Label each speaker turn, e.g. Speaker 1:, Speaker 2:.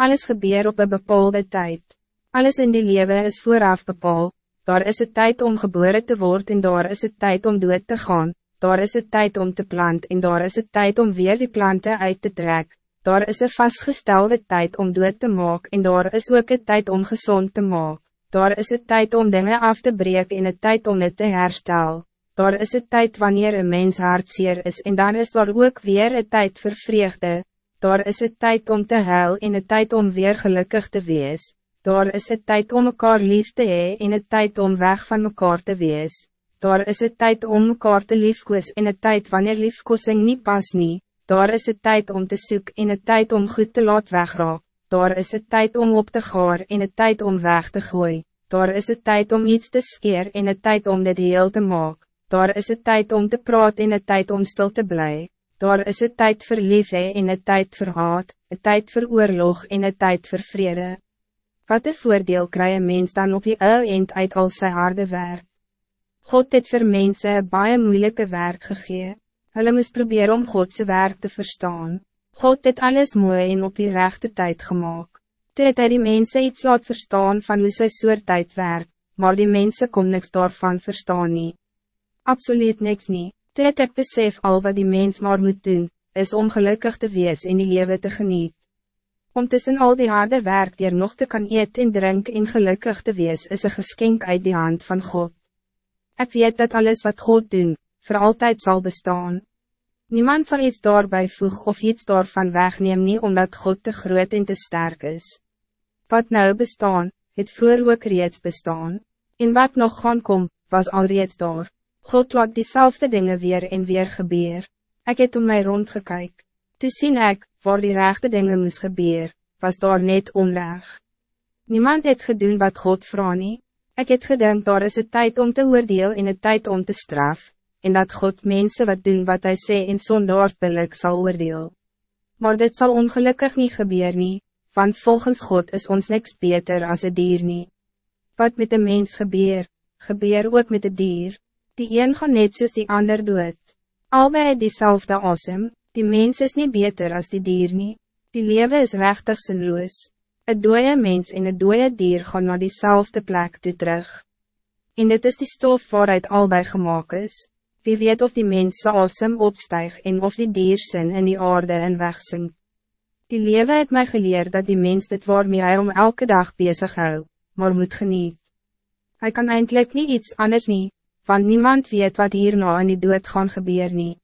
Speaker 1: Alles gebeur op een bepaalde tijd. Alles in die leven is vooraf bepaald. Daar is het tijd om geboren te worden en daar is het tijd om dood te gaan. Daar is het tijd om te plant en daar is het tijd om weer die planten uit te trekken. Daar is een vastgestelde tijd om dood te maken en daar is ook het tijd om gezond te maken. Daar is het tijd om dingen af te breken en het tijd om het te herstellen. Daar is het tijd wanneer een mens hartseer is en dan is daar ook weer een tijd voor vreugde. Daar is het tijd om te huil en het tijd om weer gelukkig te wees. Daar is het tijd om elkaar lief te hee en het tijd om weg van elkaar te wees. Daar is het tijd om elkaar te liefkoos en het tijd wanneer liefkoosing niet pas nie. Daar is het tijd om te zoeken en het tijd om goed te laat wegraak. Daar is het tijd om op te gaan en het tijd om weg te gooien. Daar is het tijd om iets te skeer en het tijd om dit heel te maken. Daar is het tijd om te praten en het tijd om stil te blijven. Daar is het tijd voor liefde en het tijd voor haat, het tijd voor oorlog en het tijd voor vrede. Wat een voordeel krijg een mens dan op die eind uit al sy harde werk? God het vir mense een baie moeilike werk gegee. Hulle moes probeer om Godse werk te verstaan. God het alles mooi en op die rechte tijd gemaakt. Toe het hy die mense iets laat verstaan van hoe sy soort tijd werk, maar die mensen kon niks daarvan verstaan nie. Absoluut niks nie. Toe het ek besef al wat die mens maar moet doen, is om gelukkig te wees en die leven te geniet. Om tussen al die harde werk er nog te kan eet en drink en gelukkig te wees is een geschenk uit die hand van God. Ik weet dat alles wat God doen, voor altijd zal bestaan. Niemand zal iets daarbij voeg of iets daarvan wegneem nie omdat God te groot en te sterk is. Wat nou bestaan, het vroeger ook reeds bestaan. En wat nog gaan kom, was al reeds daar. God laat diezelfde dingen weer en weer gebeur. Ik het om mij rondgekyk. Toe sien ek, waar die rechte dingen moest gebeur, was daar net onrecht. Niemand het gedoen wat God vraag nie. Ek het gedink daar is het tijd om te oordeel en het tijd om te straf, en dat God mensen wat doen wat hij sê en zonder billik zal oordeel. Maar dit zal ongelukkig niet gebeuren, nie, want volgens God is ons niks beter als het dier nie. Wat met de mens gebeur, gebeur ook met het dier. Die een gaan net soos die ander dood. Albei diezelfde asem, die mens is niet beter als die dier nie. Die leven is rechtig sinloos. Een dooie mens en een dooie dier gaan naar diezelfde plek toe terug. En dit is die stof waaruit albei gemaakt is. Wie weet of die mens sy asem opstijg en of die dier sin in die aarde en wegsink. Die leven het mij geleerd dat die mens dit waarmee hij om elke dag bezig hou, maar moet geniet. Hij kan eindelijk niet iets anders niet, want niemand weet wat hierna in die dood gaan gebeur nie.